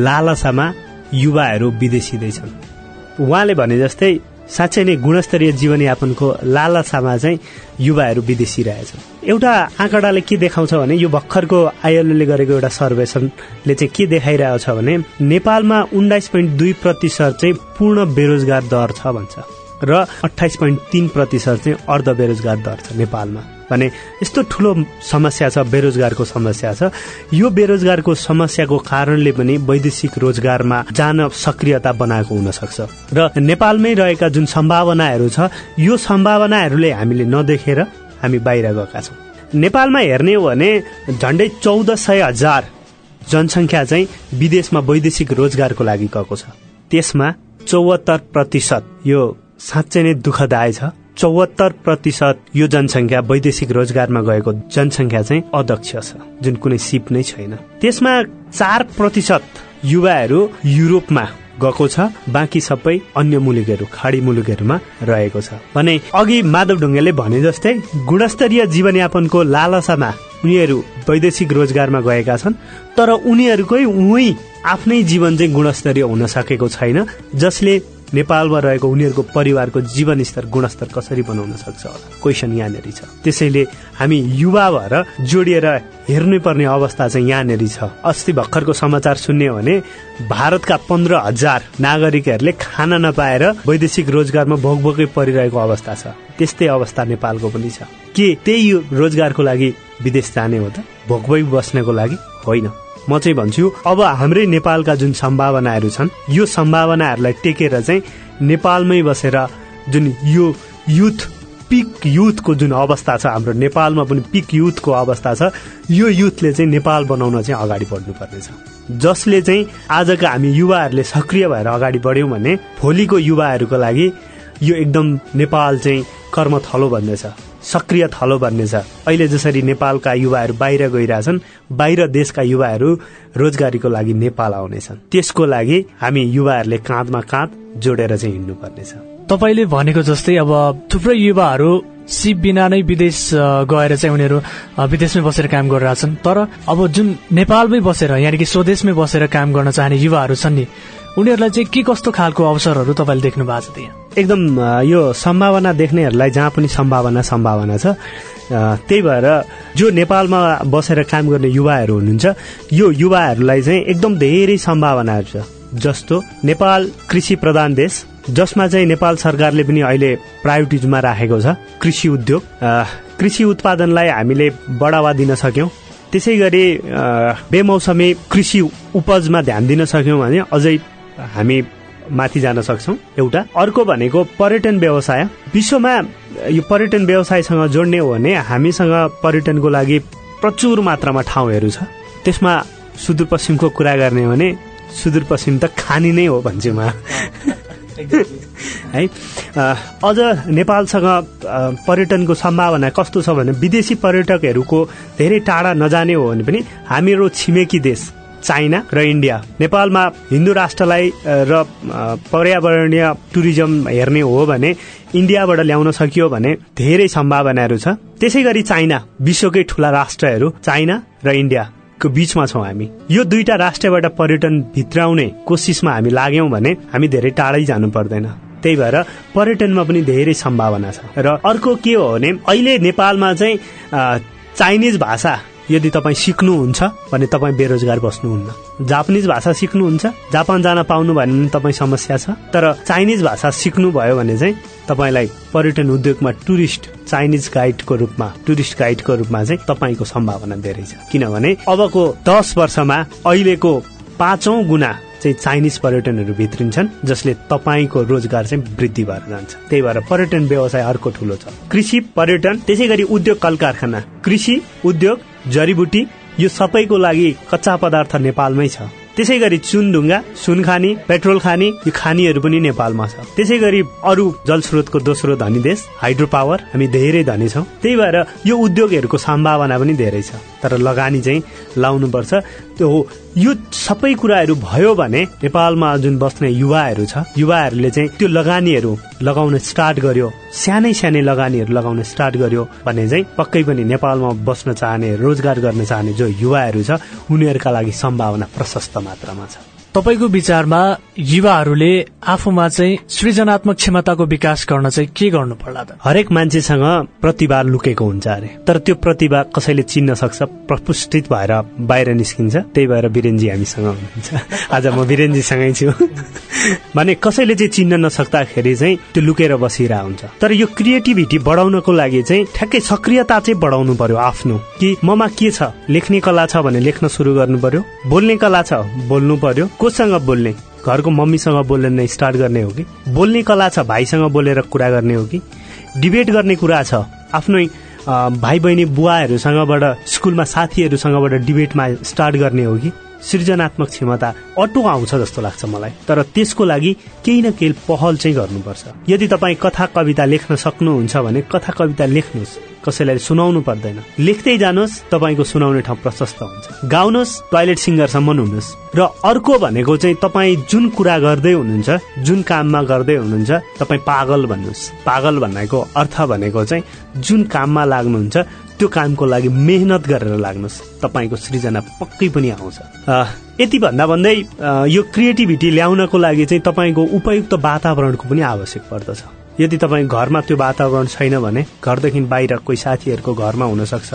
लालसामा युवाहरू विदेशिँदैछन्। उहाँले भने जस्तै साँच्चै नै गुणस्तरीय जीवनयापनको लालसामा चाहिँ युवाहरू विदेशी रहेछन् एउटा आँकडाले के देखाउँछ भने यो भर्खरको आइएलओले गरेको एउटा सर्वेक्षणले चाहिँ के देखाइरहेको छ भने नेपालमा उन्नाइस पोइन्ट दुई प्रतिशत चाहिँ पूर्ण बेरोजगार दर छ भन्छ। र अठाइस पोइन्ट तीन प्रतिशत चाहिँ अर्ध बेरोजगार दर छ नेपालमा। भने यस्तो ठुलो समस्या छ बेरोजगारको समस्या छ। यो बेरोजगारको समस्याको कारणले पनि वैदेशिक रोजगारमा जान सक्रियता बनाएको हुन सक्छ र नेपालमै रहेका जुन सम्भावनाहरू छ यो सम्भावनाहरूले हामीले नदेखेर हामी बाहिर गएका छौँ। नेपालमा हेर्ने हो भने झन्डै चौध सय हजार जनसङ्ख्या चाहिँ विदेशमा वैदेशिक रोजगारको लागि गएको छ। त्यसमा चौहत्तर प्रतिशत यो साँच्चै नै दुःखदाय छ। चौहत्तर प्रतिशत यो जनसङ्ख्या वैदेशिक रोजगारमा गएको जनसङ्ख्या चाहिँ अध्यक्ष छ जुन कुनै सिप नै छैन। त्यसमा चार प्रतिशत युवाहरू युरोपमा गएको छ बाँकी सबै अन्य मुलुकहरू खाडी मुलुकहरूमा रहेको छ। भने अघि माधव ढुङ्गेले भने जस्तै गुणस्तरीय जीवनयापनको लालसामा उनीहरू वैदेशिक रोजगारमा गएका छन् तर उनीहरूकै उही आफ्नै जीवन चाहिँ गुणस्तरीय हुन सकेको छैन जसले नेपालमा रहेको उनीहरूको परिवारको जीवनस्तर गुणस्तर कसरी बनाउन सक्छ होला? क्वेसन यहाँनिर छ। त्यसैले हामी युवा भएर जोडिएर हेर्नै पर्ने अवस्था चाहिँ यहाँनिर छ। अस्ति भर्खरको समाचार सुन्ने भने भारतका पन्ध्र हजार नागरिकहरूले खाना नपाएर वैदेशिक रोजगारमा भोगभोगै परिरहेको अवस्था छ। त्यस्तै अवस्था नेपालको पनि छ। के त्यही रोजगारको लागि विदेश जाने हो त? भोगभोग बस्नको लागि होइन। म चाहिँ भन्छु अब हाम्रै नेपालका जुन सम्भावनाहरू छन् यो सम्भावनाहरूलाई टेकेर चाहिँ नेपालमै बसेर जुन यो युथ पिक युथको जुन अवस्था छ हाम्रो नेपालमा पनि पिक युथको अवस्था छ यो युथले चाहिँ नेपाल बनाउन चाहिँ अगाडि बढ्नुपर्नेछ। जसले चाहिँ आजका हामी युवाहरूले सक्रिय भएर अगाडि बढ्यौँ भने भोलिको युवाहरूको लागि यो एकदम नेपाल चाहिँ कर्मथलो भन्नेछ सक्रिय थलो भन्ने छ। अहिले जसरी नेपालका युवाहरू बाहिर गइरहेछन् बाहिर देशका युवाहरू रोजगारीको लागि नेपाल आउनेछन्। त्यसको लागि हामी युवाहरूले काँधमा काँध जोडेर चाहिँ हिँड्नुपर्नेछ। तपाईँले भनेको जस्तै अब थुप्रै युवाहरू सिप बिना नै विदेश गएर चाहिँ उनीहरू विदेशमै बसेर काम गरिरहेछन् तर अब जुन नेपालमै बसेर यानि कि स्वदेशमै बसेर काम गर्न चाहने युवाहरू छन् नि उनीहरूलाई चाहिँ के कस्तो खालको अवसरहरू तपाईँले देख्नु भएको छ त्यहाँ? एकदम यो सम्भावना देख्नेहरूलाई जहाँ पनि सम्भावना सम्भावना छ। त्यही भएर जो नेपालमा बसेर काम गर्ने युवाहरू हुनुहुन्छ यो युवाहरूलाई चाहिँ एकदम धेरै सम्भावनाहरू छ। जस्तो नेपाल कृषि प्रधान देश जसमा चाहिँ नेपाल सरकारले पनि अहिले प्रायोरिटिजमा राखेको छ कृषि उद्योग। कृषि उत्पादनलाई हामीले बढावा दिन सक्यौँ। त्यसै गरी बेमौसमी कृषि उपजमा ध्यान दिन सक्यौँ भने अझै हामी माथि जान सक्छौँ एउटा। अर्को भनेको पर्यटन व्यवसाय। विश्वमा यो पर्यटन व्यवसायसँग जोड्ने हो भने हामीसँग पर्यटनको लागि प्रचुर मात्रामा ठाउँहरू छ। त्यसमा सुदूरपश्चिमको कुरा गर्ने हो भने सुदूरपश्चिम त खानी नै हो भन्छु म। है? अझ नेपालसँग पर्यटनको सम्भावना कस्तो छ भने विदेशी पर्यटकहरूको धेरै टाढा नजाने हो भने पनि हामीहरू छिमेकी देश चाइना र इन्डिया नेपालमा हिन्दू राष्ट्रलाई र पर्यावरणीय टुरिज्म हेर्ने हो भने इन्डियाबाट ल्याउन सकियो भने धेरै सम्भावनाहरू छ। त्यसै गरी चाइना विश्वकै ठुला राष्ट्रहरू चाइना र इन्डिया। को बीचमा छौँ हामी। यो दुईटा राष्ट्रबाट पर्यटन भित्राउने कोसिसमा हामी लाग्यौं भने हामी धेरै टाढै जानु पर्दैन। त्यही भएर पर्यटनमा पनि धेरै सम्भावना छ। र अर्को के हो भने अहिले नेपालमा चाहिँ चाइनिज भाषा यदि तपाईँ सिक्नुहुन्छ भने तपाईँ बेरोजगार बस्नुहुन्न। जापानिज भाषा सिक्नुहुन्छ जापान जान पाउनु भएन भने तपाईँ समस्या छ। तर चाइनिज भाषा सिक्नुभयो भने चाहिँ तपाईँलाई पर्यटन उद्योगमा टुरिस्ट चाइनिज गाइडको रूपमा टुरिस्ट गाइडको रूपमा चाहिँ तपाईँको सम्भावना धेरै छ। किनभने अबको दस वर्षमा अहिलेको पाँचौं गुणा चाहिँ चाइनिज पर्यटनहरू भित्रिन्छन् जसले तपाईँको रोजगार चाहिँ वृद्धि भएर जान्छ। त्यही भएर पर्यटन व्यवसाय अर्को ठुलो छ। कृषि पर्यटन त्यसै गरी उद्योग कल कारखाना कृषि उद्योग जडीबुटी यो सबैको लागि कच्चा पदार्थ नेपालमै छ। त्यसै गरी चुनढुङ्गा सुन खानी पेट्रोल खानी यो खानीहरू पनि नेपालमा छ। त्यसै गरी अरू जलस्रोतको दोस्रो धनी देश हाइड्रो पावर हामी धेरै धनी छौँ। त्यही भएर यो उद्योगहरूको सम्भावना पनि धेरै छ। तर लगानी चाहिँ लाउनुपर्छ। त्यो हो यो सबै कुराहरू भयो भने नेपालमा जुन बस्ने युवाहरू छ युवाहरूले चाहिँ त्यो लगानीहरू लगाउन स्टार्ट गर्यो सानै सानै लगानीहरू लगाउन स्टार्ट गर्यो भने चाहिँ पक्कै पनि नेपालमा बस्न चाहने रोजगार गर्न चाहने जो युवाहरू छ उनीहरूका लागि सम्भावना प्रशस्त मात्रामा छ। तपाईँको विचारमा युवाहरूले आफूमा चाहिँ सृजनात्मक क्षमताको विकास गर्न चाहिँ के गर्नु पर्ला त? हरेक मान्छेसँग प्रतिभा लुकेको हुन्छ अरे। तर त्यो प्रतिभा कसैले चिन्न सक्छ प्रपुष्टित भएर बाहिर निस्किन्छ त्यही भएर वीरेनजी हामीसँग हुनुहुन्छ। आज म वीरेनजीसँगै छु। भने कसैले चाहिँ चिन्न नसक्दाखेरि चाहिँ त्यो लुकेर बसिरह हुन्छ तर यो क्रिएटिभिटी बढाउनको लागि चाहिँ ठ्याक्कै सक्रियता चाहिँ बढाउनु पर्यो आफ्नो। कि ममा के छ? लेख्ने कला छ भने लेख्न सुरु गर्नु पर्यो? बोल्ने कला छ बोल्नु पर्यो? कोसँग बोल्ने घरको मम्मीसँग बोल्ने स्टार्ट गर्ने हो कि? बोल्ने कला छ भाइसँग बोलेर कुरा गर्ने हो कि? डिबेट गर्ने कुरा छ। आफ्नै भाइ बहिनी बुवाहरूसँगबाट स्कुलमा साथीहरूसँगबाट डिबेटमा स्टार्ट गर्ने हो कि? सृजनात्मक क्षमता अटो आउँछ जस्तो लाग्छ मलाई। तर त्यसको लागि केही न केही पहल चाहिँ गर्नुपर्छ। यदि तपाईँ कथा कविता लेख्न सक्नुहुन्छ भने कथा कविता लेख्नुहोस्। कसैलाई सुनाउनु पर्दैन। लेख्दै जानुहोस् तपाईँको सुनाउने ठाउँ प्रशस्त हुन्छ। गाउनुहोस् टोयलेट सिङ्गरसम्म हुनुहोस्। र अर्को भनेको चाहिँ तपाईँ जुन कुरा गर्दै हुनुहुन्छ जुन काममा गर्दै हुनुहुन्छ तपाईँ पागल भन्नुहोस्। पागल भन्नेको अर्थ भनेको चाहिँ जुन काममा लाग्नुहुन्छ त्यो कामको लागि मेहनत गरेर लाग्नुहोस्। तपाईँको सृजना पक्कै पनि आउँछ। यति भन्दा भन्दै यो क्रिएटिभिटी ल्याउनको लागि चाहिँ तपाईँको उपयुक्त वातावरणको पनि आवश्यक पर्दछ। यदि तपाईँ घरमा त्यो वातावरण छैन भने घरदेखि बाहिर कोही साथीहरूको घरमा हुनसक्छ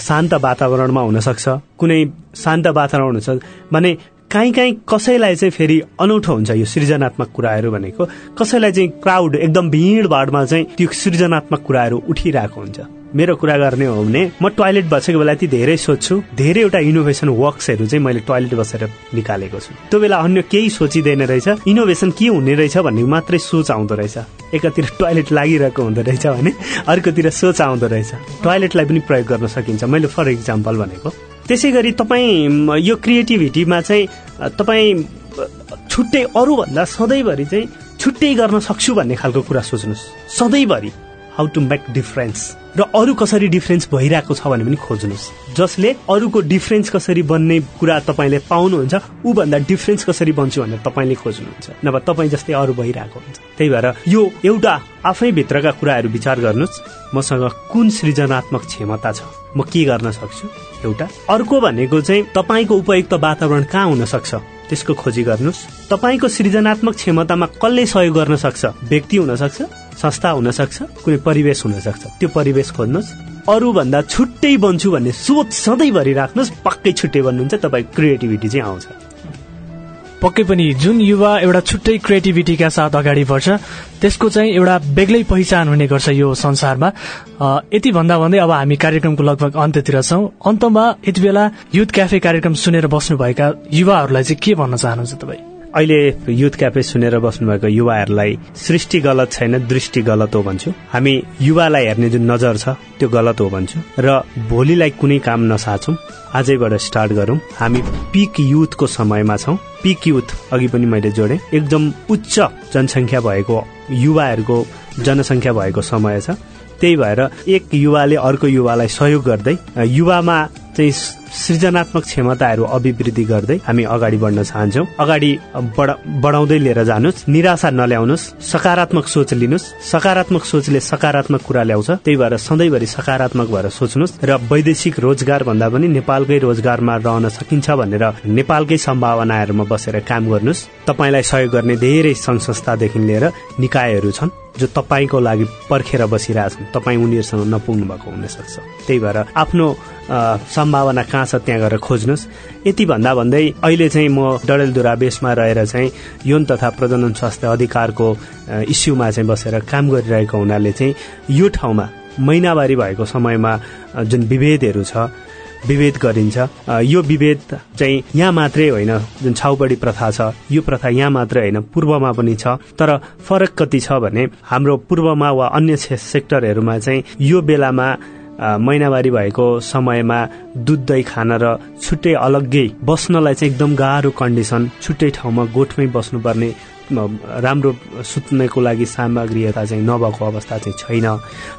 शान्त वातावरणमा हुनसक्छ कुनै शान्त वातावरण हुन्छ भने काहीँ काहीँ कसैलाई चाहिँ फेरि अनौठो हुन्छ यो सृजनात्मक कुराहरू भनेको कसैलाई चाहिँ क्राउड एकदम भिडभाडमा चाहिँ त्यो सृजनात्मक कुराहरू उठिरहेको हुन्छ। मेरो कुरा गर्ने हो भने म टोयलेट बसेको बेला ती धेरै सोध्छु। धेरैवटा इनोभेसन वर्क्सहरू चाहिँ मैले टोयलेट बसेर निकालेको छु। त्यो बेला अन्य केही सोचिँदैन रहेछ। इनोभेसन के हुने रहेछ भन्ने मात्रै सोच आउँदो रहेछ। एकातिर टोयलेट लागिरहेको हुँदो रहेछ भने अर्कोतिर सोच आउँदो रहेछ। टोयलेटलाई पनि प्रयोग गर्न सकिन्छ। मैले फर इक्जाम्पल भनेको। त्यसै गरी तपाईँ यो क्रिएटिभिटीमा चाहिँ तपाईँ छुट्टै अरूभन्दा सधैँभरि चाहिँ छुट्टै गर्न सक्छु भन्ने खालको कुरा सोच्नुहोस्। सधैँभरि। हाउ टु मेक डिफरेन्स र अरू कसरी डिफरेन्स भइरहेको छ भने पनि खोज्नुहोस्। जसले अरूको डिफरेन्स कसरी बन्ने कुरा तपाईँले पाउनुहुन्छ ऊभन्दा डिफरेन्स कसरी बन्छु भनेर तपाईँले खोज्नुहुन्छ। नभए तपाईँ जस्तै अरू भइरहेको हुन्छ। त्यही भएर यो एउटा आफै भित्रका कुराहरू विचार गर्नुहोस्। मसँग कुन सृजनात्मक क्षमता छ? म के गर्न सक्छु? एउटा अर्को भनेको चाहिँ तपाईँको उपयुक्त वातावरण कहाँ हुन सक्छ? त्यसको खोजी गर्नुहोस्। तपाईँको सृजनात्मक क्षमतामा कसले सहयोग गर्न सक्छ? व्यक्ति हुन सक्छ संस्था हुन सक्छ कुनै परिवेश हुन सक्छ। त्यो परिवेश खोज्नुहोस्। अरूभन्दा छुट्टै बन्छु भन्ने सोच सधैँभरि राख्नुहोस्। पक्कै छुट्टै बन्नुहुन्छ। तपाईँ क्रिएटिभिटी चाहिँ आउँछ। पक्कै पनि जुन युवा एउटा छुट्टै क्रिएटिभिटीका साथ अगाडि बढ्छ त्यसको चाहिँ एउटा बेग्लै पहिचान हुने गर्छ यो संसारमा। यति भन्दा भन्दै अब हामी कार्यक्रमको लगभग अन्त्यतिर छौँ। अन्तमा यति बेला युथ क्याफे कार्यक्रम सुनेर बस्नुभएका युवाहरूलाई चाहिँ के भन्न चाहनुहुन्छ तपाईँ? अहिले युथ क्याफे सुनेर बस्नुभएको युवाहरूलाई सृष्टि गलत छैन दृष्टि गलत हो भन्छु। हामी युवालाई हेर्ने जुन नजर छ त्यो गलत हो भन्छु। र भोलिलाई कुनै काम नसाचौँ आजैबाट स्टार्ट गरौँ। हामी पिक युथको समयमा छौँ। पिक युथ अघि पनि मैले जोडेँ। एकदम उच्च जनसङ्ख्या भएको युवाहरूको जनसङ्ख्या भएको समय छ। त्यही भएर एक युवाले अर्को युवालाई सहयोग गर्दै युवामा चाहिँ सृजनात्मक क्षमताहरू अभिवृद्धि गर्दै हामी अगाडि बढ्न चाहन्छौँ। अगाडि बढाउँदै लिएर जानुहोस् निराशा नल्याउनुहोस् सकारात्मक सोच लिनुहोस्। सकारात्मक सोचले सकारात्मक कुरा ल्याउँछ त्यही भएर सधैँभरि सकारात्मक भएर सोच्नुहोस् र वैदेशिक रोजगार भन्दा पनि नेपालकै रोजगारमा रहन सकिन्छ भनेर नेपालकै सम्भावनाहरूमा बसेर काम गर्नुहोस्। तपाईँलाई सहयोग गर्ने धेरै संघ संस्थादेखि लिएर निकायहरू छन् जो तपाईँको लागि पर्खेर बसिरहेछन्। तपाईँ उनीहरूसँग नपुग्नु भएको हुनसक्छ। त्यही भएर आफ्नो सम्भावना कहाँ छ त्यहाँ गएर खोज्नुहोस्। यति भन्दा भन्दै अहिले चाहिँ म डडेलधुरा बेसमा रहेर चाहिँ यौन तथा प्रजनन स्वास्थ्य अधिकारको इस्युमा चाहिँ बसेर काम गरिरहेको हुनाले चाहिँ यो ठाउँमा महिनावारी भएको समयमा जुन विभेदहरू छ विभेद गरिन्छ। यो विभेद चाहिँ यहाँ मात्रै होइन जुन छाउपडी प्रथा छ यो प्रथा यहाँ मात्रै होइन पूर्वमा पनि छ। तर फरक कति छ भने हाम्रो पूर्वमा वा अन्य सेक्टरहरूमा चाहिँ यो बेलामा महिनावारी भएको समयमा दुध दही खान र छुट्टै अलग्गै बस्नलाई चाहिँ एकदम गाह्रो कन्डिसन छुट्टै ठाउँमा गोठमै बस्नुपर्ने राम्रो सुत्नको लागि सामग्री यता चाहिँ नभएको अवस्था चाहिँ छैन।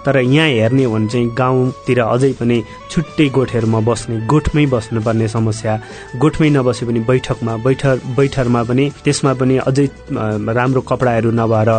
तर यहाँ हेर्ने हो भने चाहिँ गाउँतिर अझै पनि छुट्टै गोठहरूमा बस्ने गोठमै बस्नुपर्ने समस्या गोठमै नबसे पनि बैठकमा बैठक बैठरमा पनि त्यसमा पनि अझै राम्रो कपडाहरू नभएर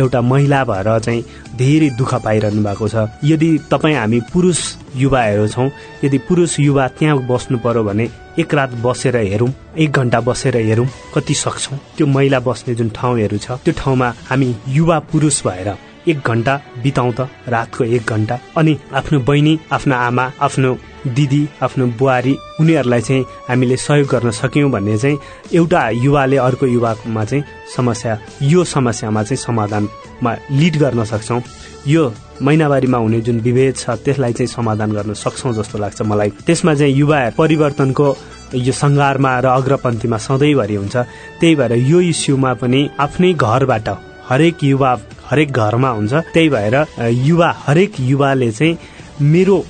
एउटा महिला भएर चाहिँ धेरै दुःख पाइरहनु भएको छ। यदि तपाईँ हामी पुरुष युवाहरू छौँ यदि पुरुष युवा त्यहाँ बस्नु पर्यो भने एक रात बसेर हेरौँ एक घन्टा बसेर हेरौँ कति सक्छौँ। त्यो महिला बस्ने जुन ठाउँहरू छ त्यो ठाउँमा हामी युवा पुरुष भएर एक घन्टा बिताउँ त रातको एक घन्टा अनि आफ्नो बहिनी आफ्नो आमा आफ्नो दिदी आफ्नो बुहारी उनीहरूलाई चाहिँ हामीले सहयोग गर्न सक्यौँ भन्ने चाहिँ एउटा युवाले अर्को युवामा चाहिँ समस्या यो समस्यामा चाहिँ समाधानमा लिड गर्न सक्छौँ। यो महिनावारीमा हुने जुन विभेद छ त्यसलाई चाहिँ समाधान गर्न सक्छौँ जस्तो लाग्छ मलाई। त्यसमा चाहिँ युवा परिवर्तनको यो सङ्घारमा र अग्रपन्थीमा सधैँभरि हुन्छ। त्यही भएर यो इस्युमा पनि आफ्नै घरबाट हरेक युवा हरेक घरमा हुन्छ। त्यही भएर युवा हरेक युवाले चाहिँ मेरो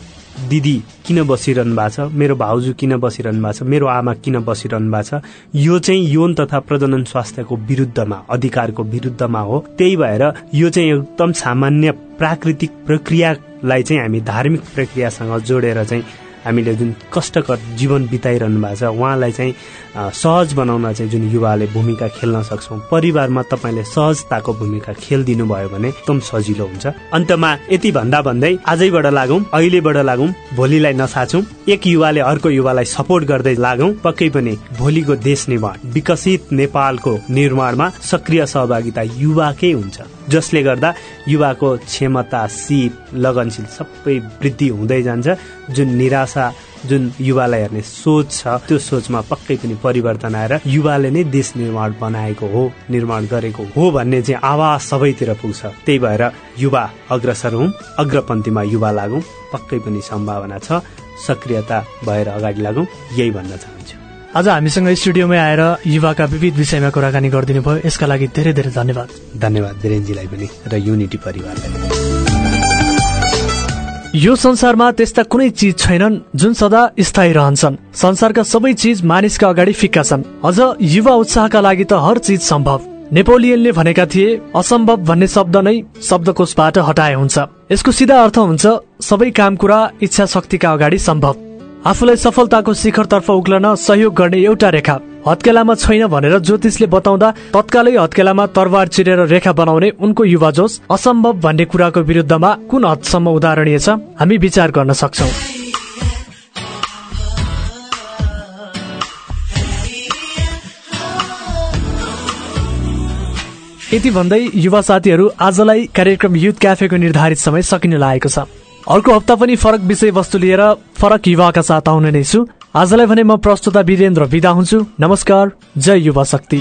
दिदी किन बसिरहनु भएको छ मेरो भाउजू किन बसिरहनु भएको छ मेरो आमा किन बसिरहनु भएको छ यो चाहिँ यौन तथा प्रजनन स्वास्थ्यको विरुद्धमा अधिकारको विरुद्धमा हो। त्यही भएर यो चाहिँ एकदम सामान्य प्राकृतिक प्रक्रियालाई चाहिँ हामी धार्मिक प्रक्रियासँग जोडेर चाहिँ हामीले जुन कष्टकर जीवन बिताइरहनु भएको छ उहाँलाई चाहिँ सहज बनाउन चाहिँ जुन युवाले भूमिका खेल्न सक्छौँ परिवारमा तपाईँले सहजताको भूमिका खेलिदिनु भयो भने एकदम सजिलो हुन्छ। अन्तमा यति भन्दा भन्दै आजैबाट लागौँ अहिलेबाट लागौँ भोलिलाई नसाचौँ एक युवाले अर्को युवालाई सपोर्ट गर्दै लागौँ पक्कै पनि भोलिको देश निर्माण विकसित नेपालको निर्माणमा सक्रिय सहभागिता युवाकै हुन्छ। जसले गर्दा युवाको क्षमता सिप लगनशील सबै वृद्धि हुँदै जान्छ जुन निराशा जुन युवालाई हेर्ने सोच छ त्यो सोचमा पक्कै पनि परिवर्तन आएर युवाले नै देश निर्माण बनाएको हो निर्माण गरेको हो भन्ने चाहिँ आवाज सबैतिर पुग्छ। त्यही भएर युवा अग्रसर हौँ अग्रपन्थीमा युवा लागौँ पक्कै पनि सम्भावना छ सक्रियता भएर अगाडि लागौँ यही भन्न चाहन्छु। आज हामीसँग स्टुडियोमै आएर युवाका विविध विषयमा कुराकानी गरिदिनु भयो यसका लागि धेरै धेरै धन्यवाद। धन्यवाद वीरेनजीलाई पनि र युनिटी परिवारलाई यो संसारमा त्यस्ता कुनै चिज छैनन् जुन सदा स्थायी रहन्छन्। संसारका सबै चिज मानिसका अगाडि फिक्का छन्। अझ युवा उत्साहका लागि त हर चिज सम्भव। नेपोलियनले भनेका थिए असम्भव भन्ने शब्द नै शब्दकोशबाट हटाए हुन्छ। यसको सिधा अर्थ हुन्छ सबै काम कुरा इच्छा शक्तिका अगाडि सम्भव। आफूलाई सफलताको शिखरतर्फ उक्लन सहयोग गर्ने एउटा रेखा। हत्केलामा छैन भनेर ज्योतिषले बताउँदा तत्कालै हत्केलामा तरवार चिरेर रेखा बनाउने उनको युवा जोस असम्भव भन्ने कुराको विरुद्धमा कुन हदसम्म उदाहरणीय छ हामी विचार गर्न सक्छौ। यति भन्दै युवा साथीहरू आजलाई कार्यक्रम युथ क्याफेको निर्धारित समय सकिन लागेको छ। अर्को हप्ता पनि फरक विषयवस्तु लिएर फरक युवाका साथ आउने नै छु। आजलाई भने म प्रस्तुता वीरेन्द्र विदा हुन्छु। नमस्कार। जय युवा शक्ति।